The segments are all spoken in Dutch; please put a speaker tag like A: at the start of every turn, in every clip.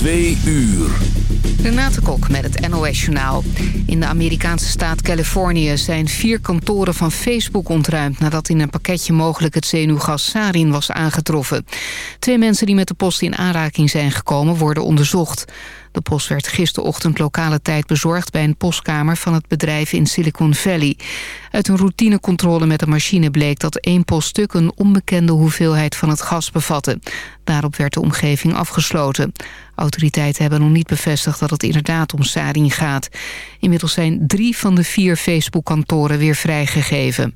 A: Twee uur.
B: Renate Kok met het NOS Journaal. In de Amerikaanse staat Californië zijn vier kantoren van Facebook ontruimd... nadat in een pakketje mogelijk het zenuwgas sarin was aangetroffen. Twee mensen die met de post in aanraking zijn gekomen worden onderzocht. De post werd gisterochtend lokale tijd bezorgd bij een postkamer van het bedrijf in Silicon Valley. Uit een routinecontrole met de machine bleek dat één poststuk een onbekende hoeveelheid van het gas bevatte. Daarop werd de omgeving afgesloten. Autoriteiten hebben nog niet bevestigd dat het inderdaad om sarin gaat. Inmiddels zijn drie van de vier Facebook-kantoren weer vrijgegeven.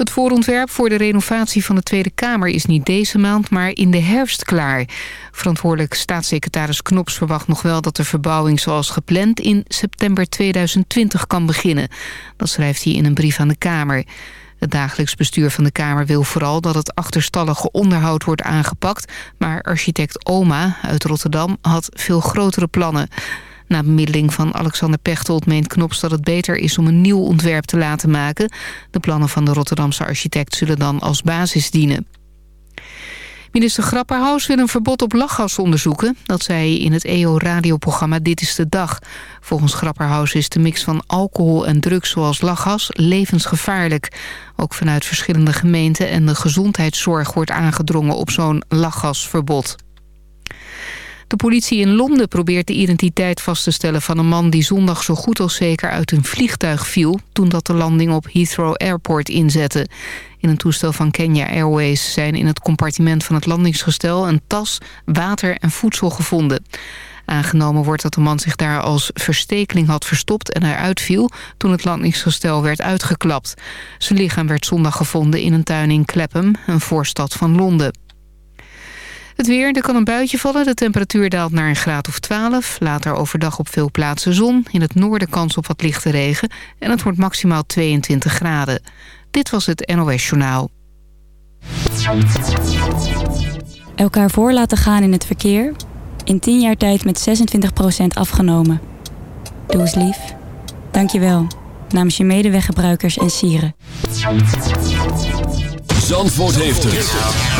B: Het voorontwerp voor de renovatie van de Tweede Kamer is niet deze maand, maar in de herfst klaar. Verantwoordelijk staatssecretaris Knops verwacht nog wel dat de verbouwing zoals gepland in september 2020 kan beginnen. Dat schrijft hij in een brief aan de Kamer. Het dagelijks bestuur van de Kamer wil vooral dat het achterstallige onderhoud wordt aangepakt, maar architect Oma uit Rotterdam had veel grotere plannen. Na bemiddeling van Alexander Pechtold meent Knops dat het beter is om een nieuw ontwerp te laten maken. De plannen van de Rotterdamse architect zullen dan als basis dienen. Minister Grapperhaus wil een verbod op lachgas onderzoeken. Dat zei hij in het EO-radioprogramma Dit is de Dag. Volgens Grapperhaus is de mix van alcohol en drugs zoals lachgas levensgevaarlijk. Ook vanuit verschillende gemeenten en de gezondheidszorg wordt aangedrongen op zo'n lachgasverbod. De politie in Londen probeert de identiteit vast te stellen van een man die zondag zo goed als zeker uit een vliegtuig viel toen dat de landing op Heathrow Airport inzette. In een toestel van Kenya Airways zijn in het compartiment van het landingsgestel een tas, water en voedsel gevonden. Aangenomen wordt dat de man zich daar als verstekeling had verstopt en eruit viel toen het landingsgestel werd uitgeklapt. Zijn lichaam werd zondag gevonden in een tuin in Clapham, een voorstad van Londen. Het weer, er kan een buitje vallen. De temperatuur daalt naar een graad of 12. Later overdag op veel plaatsen zon. In het noorden kans op wat lichte regen. En het wordt maximaal 22 graden. Dit was het NOS Journaal.
C: Elkaar voor laten gaan in het verkeer. In 10 jaar tijd met 26% afgenomen. Doe eens lief. Dank je wel. Namens je medeweggebruikers en sieren.
A: Zandvoort heeft het.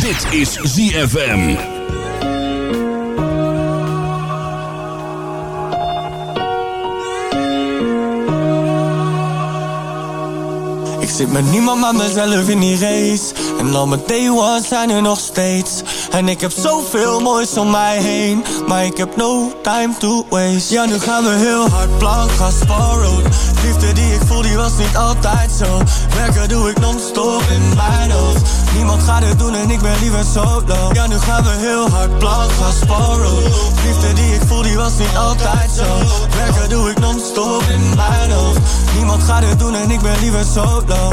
A: Dit is ZFM.
D: Ik zit met niemand maar mezelf in die race. En al mijn day ones zijn er nog steeds. En ik heb zoveel moois om mij heen. Maar ik heb no time to waste. Ja, nu gaan we heel hard blank als. Liefde die ik voel, die was niet altijd zo. Werken doe ik non-stop in mijn hoofd. Niemand gaat het doen en ik ben liever solo. Ja, nu gaan we heel hard blank als Road. Liefde die ik voel, die was niet altijd zo. Werken doe ik non-stop in mijn hoofd. Niemand gaat het doen en ik ben liever solo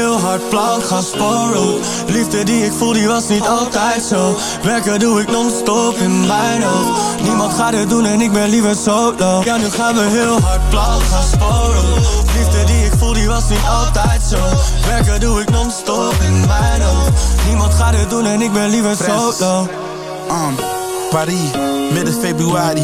D: heel hard plan gaan sporen Liefde die ik voel, die was niet altijd zo. Werken doe ik non-stop in mijn hoofd. Niemand gaat het doen en ik ben liever solo. Ja, nu gaan we heel hard plan gaan sporen Liefde die ik voel, die was niet altijd zo. Werken doe ik non-stop in mijn hoofd. Niemand gaat het doen en ik ben liever solo.
E: Um, Paris, midden februari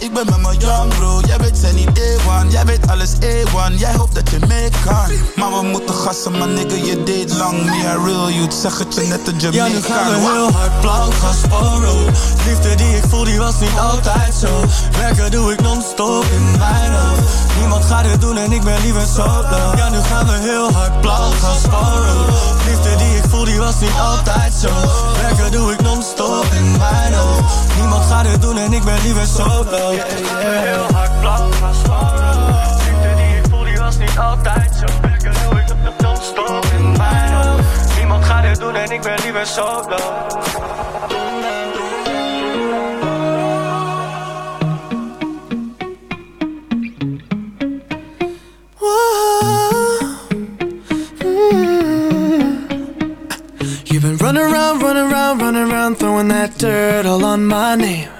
E: Ik ben met mijn young bro. Jij weet zijn niet A1, jij weet alles A1. Jij hoopt dat je mee kan. Maar we moeten gassen, maar nigga, je deed lang. Me a real youth, zeg het je net een Jamaican.
D: Ja, nu gaan we heel hard blauw gaan sporen. Liefde die ik voel, die was niet altijd zo. Werken doe ik non-stop in mijn hoofd. Niemand gaat het doen en ik ben liever solo. Ja, nu gaan we heel hard blauw gaan sporen. Liefde die ik voel, die was niet altijd zo. Werken doe ik non-stop in mijn hoofd. Niemand gaat het doen en ik ben liever solo. Yeah, yeah. Heel hard blauw gaan sporen. Liefde die ik voel, die was niet altijd zo. Doe ik non-stop in mijn hoofd. Niemand gaat het doen en ik ben liever solo.
F: Running around, running around, running around, throwing that dirt all on my name.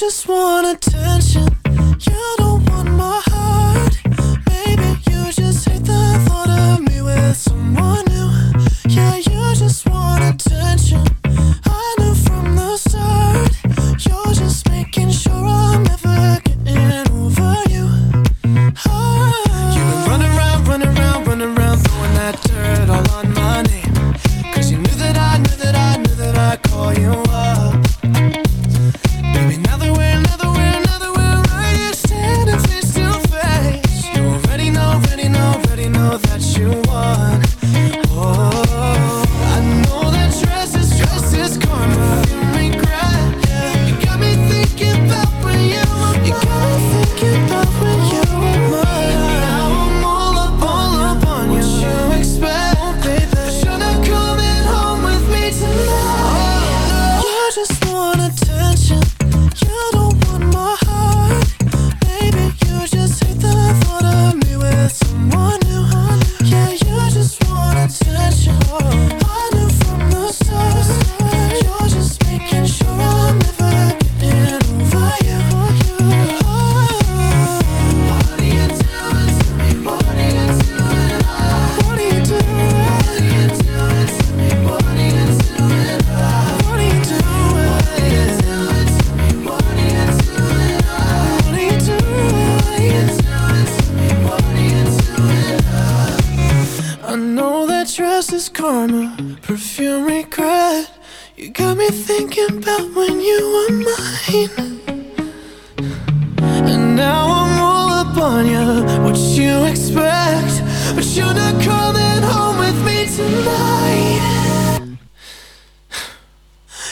F: just want attention.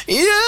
F: You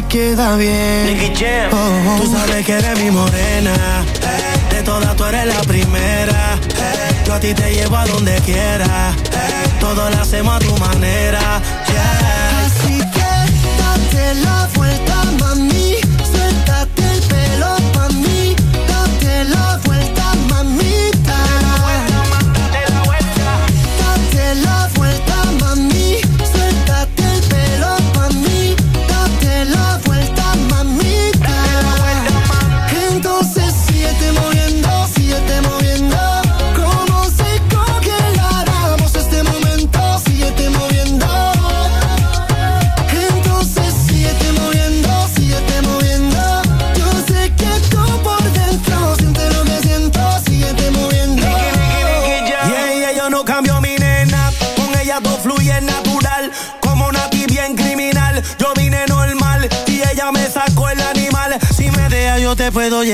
G: te queda bien.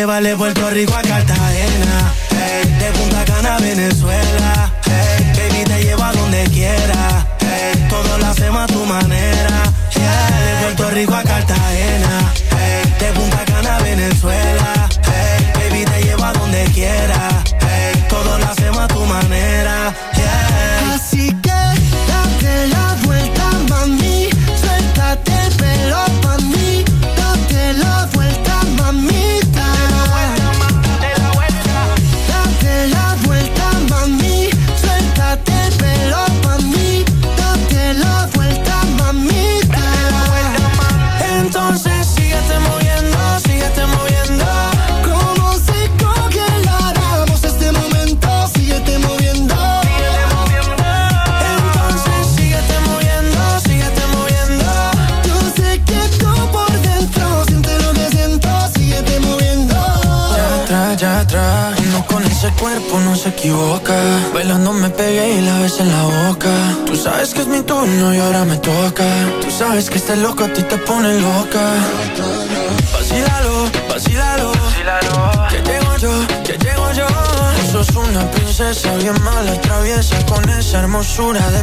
H: vale Puerto Rico a Cartagena. hace loca, a
G: ti te pone loca. Vacílalo, vacílalo. Que llego yo, que llego yo. Tú sos una princesa bien mala, traviesa con esa hermosura de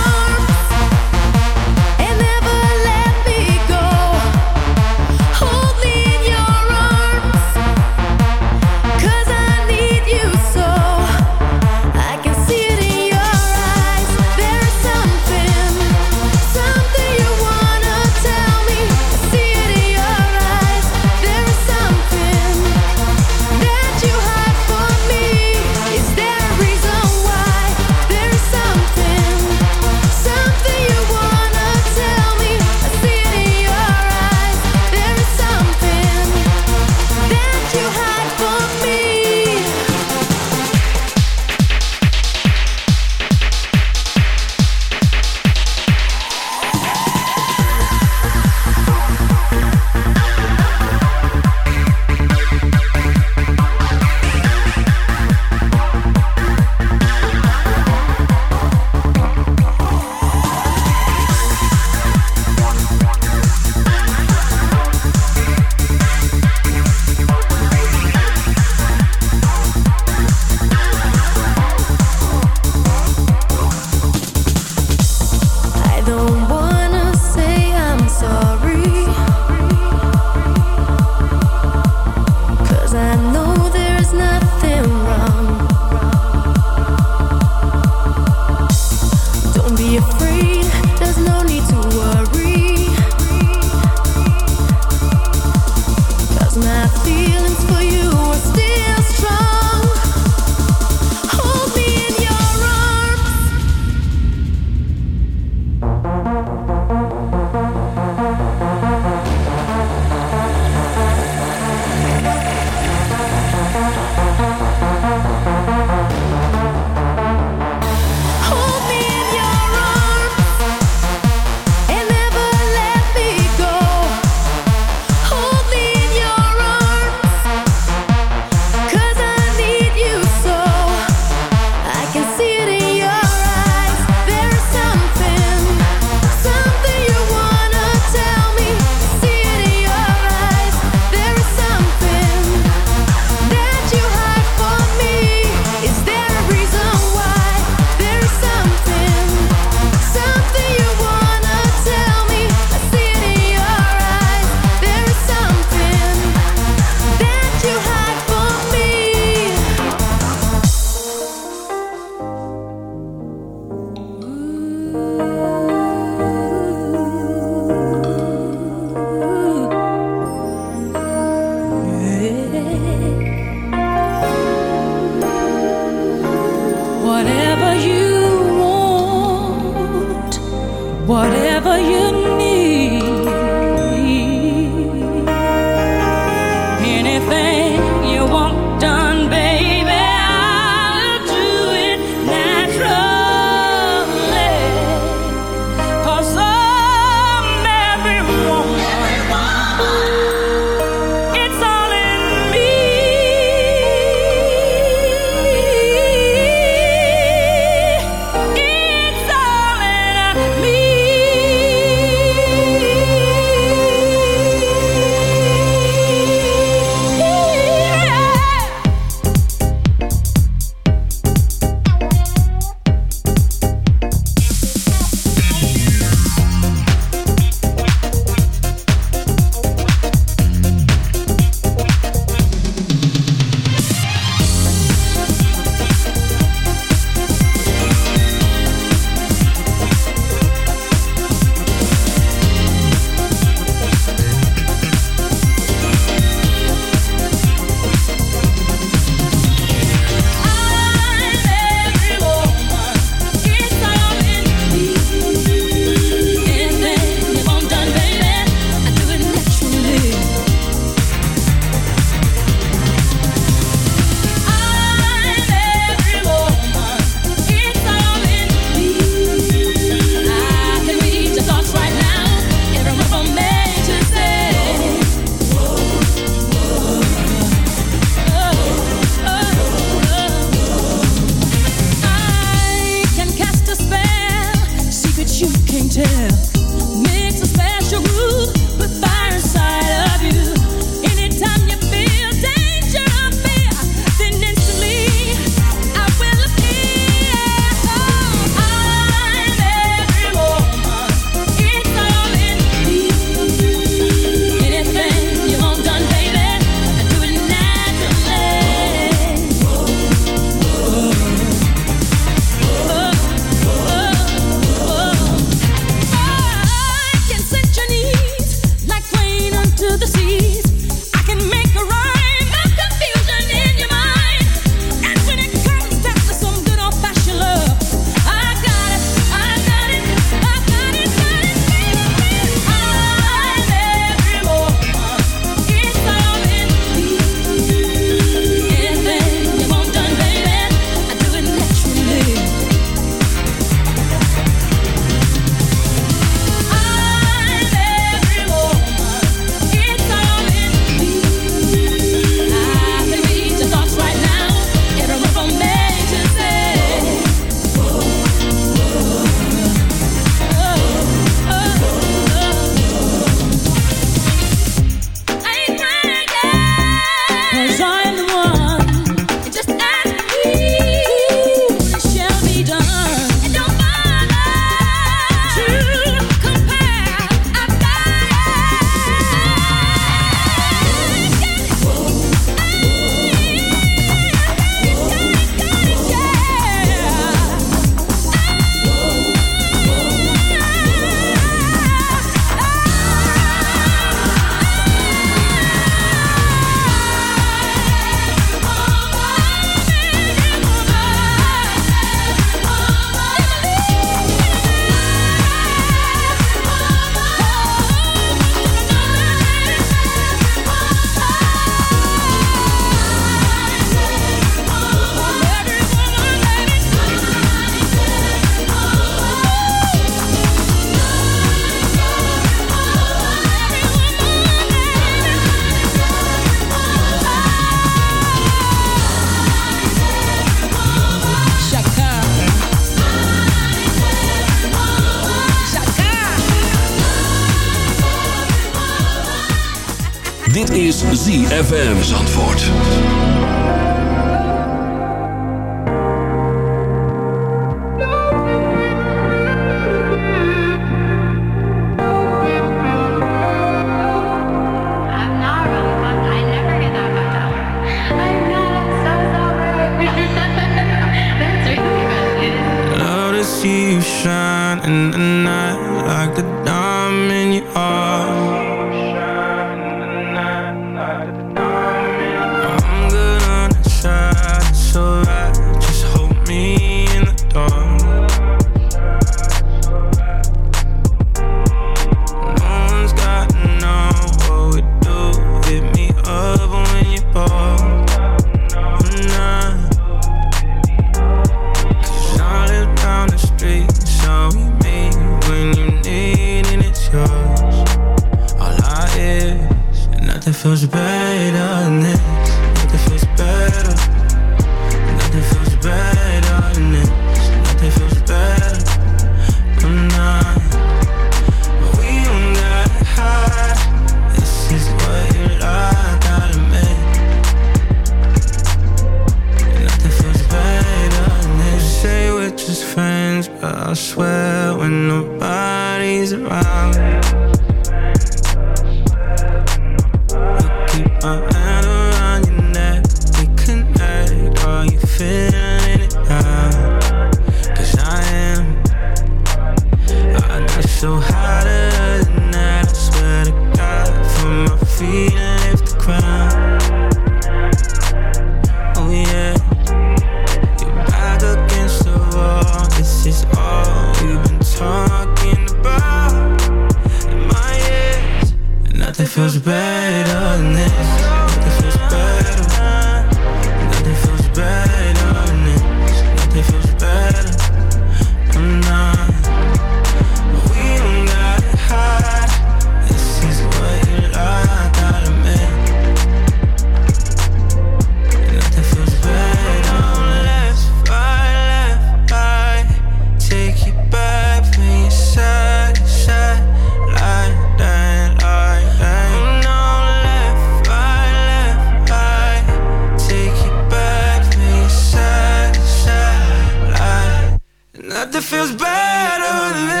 I: Nothing
D: feels better than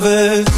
J: lovers.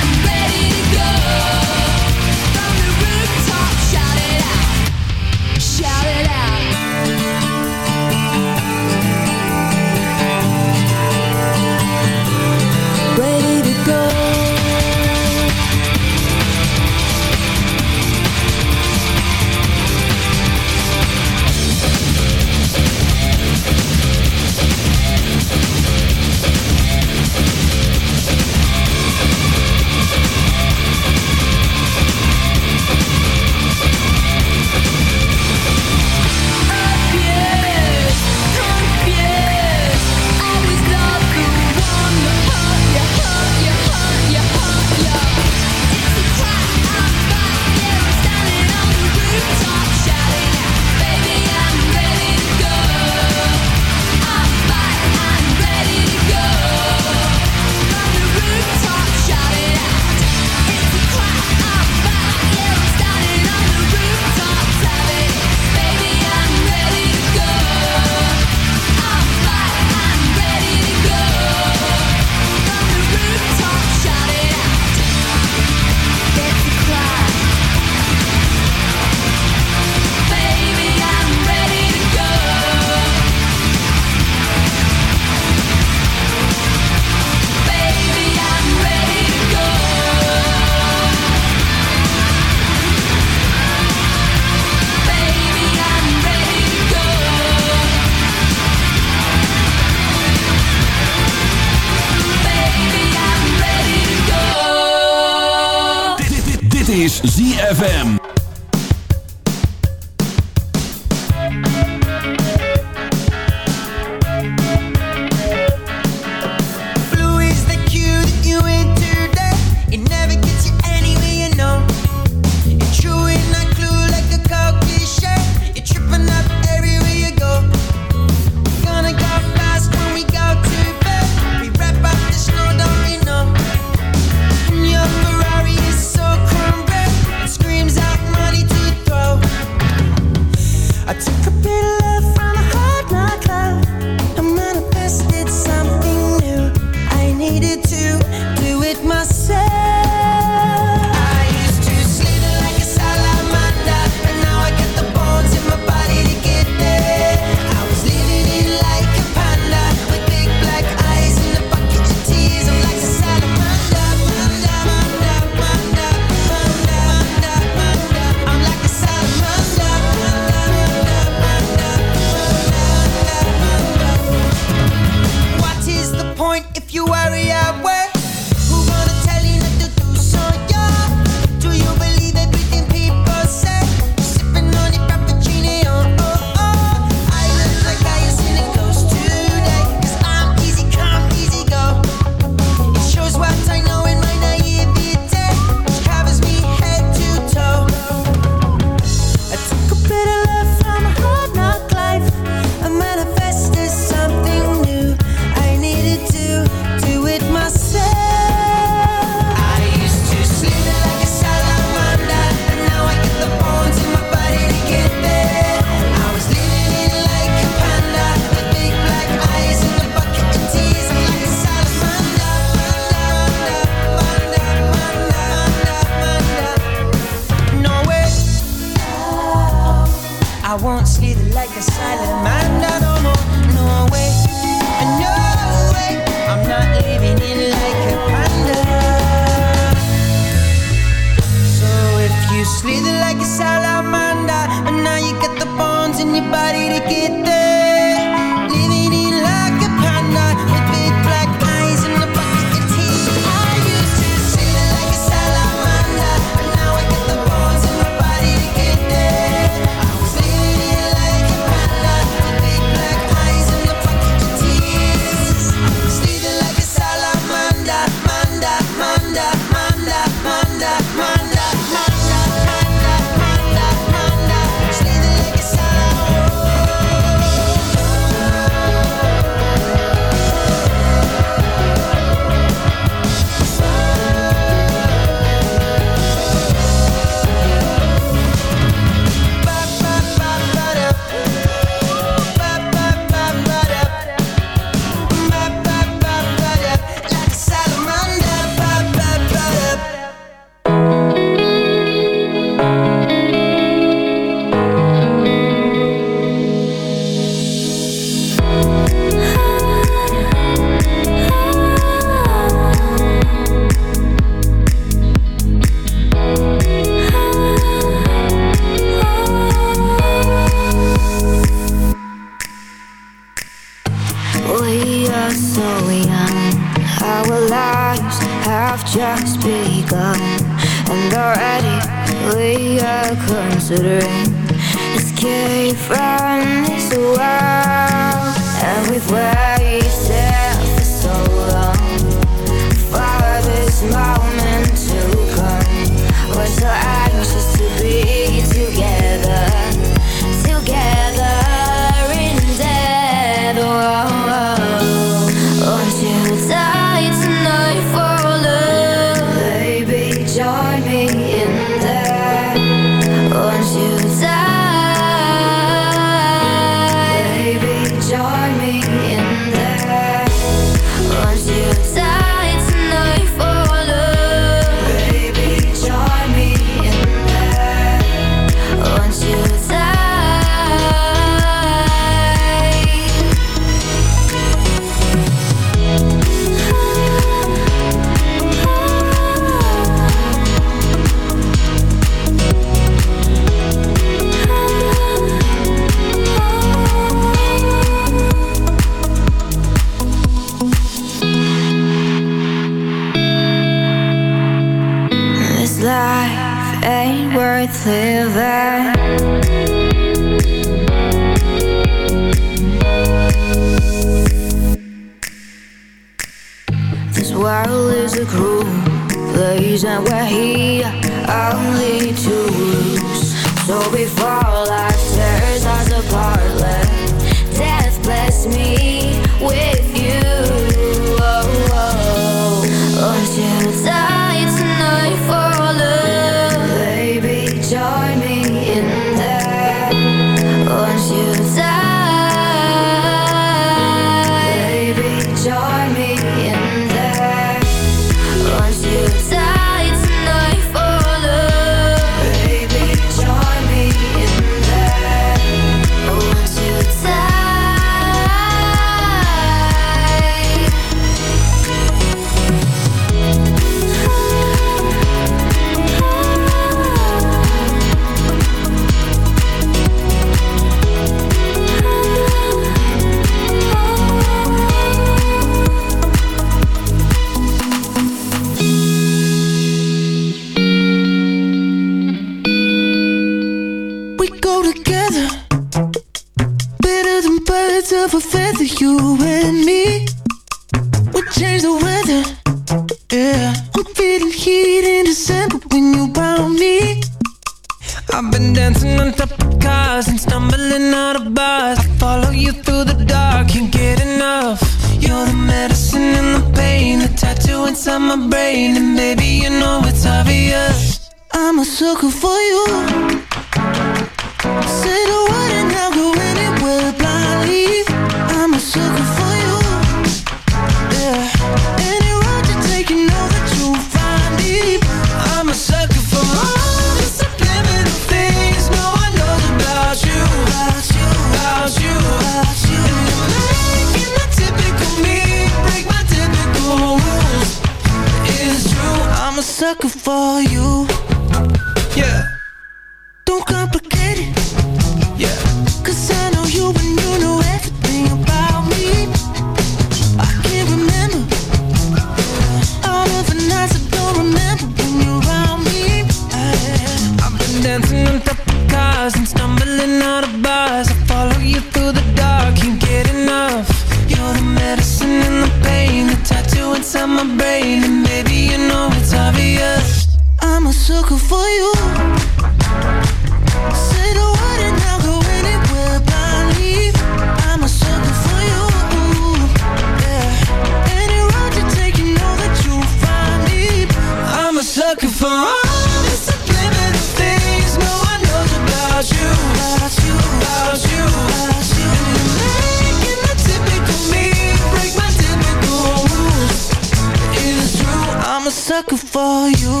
F: Sucker for you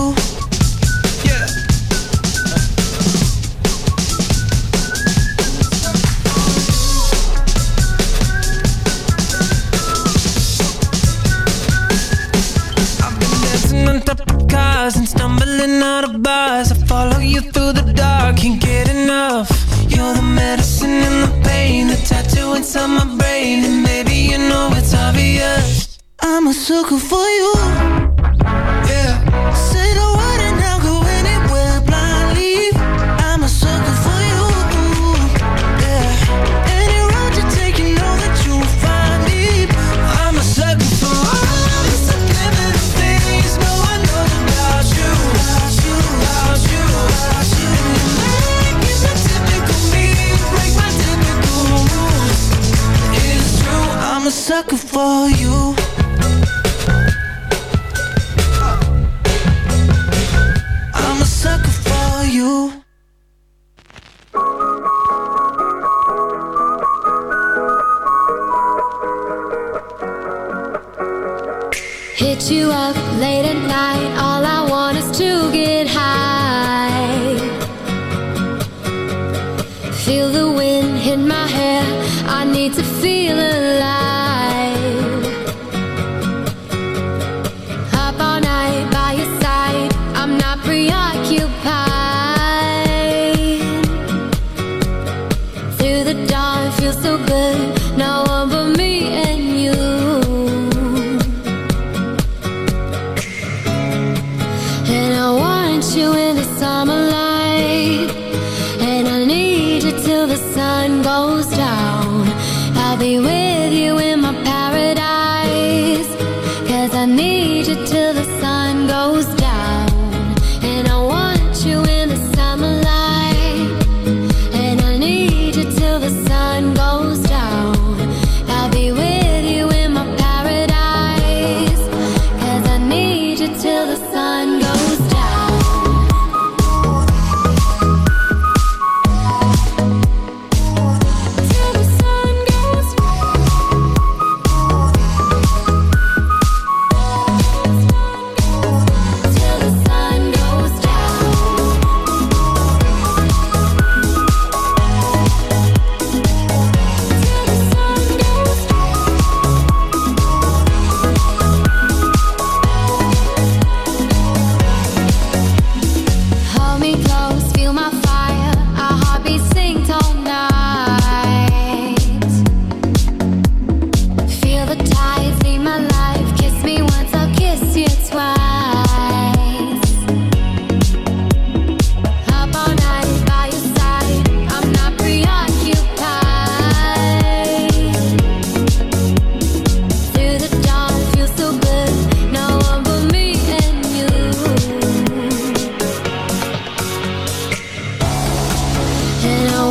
F: And I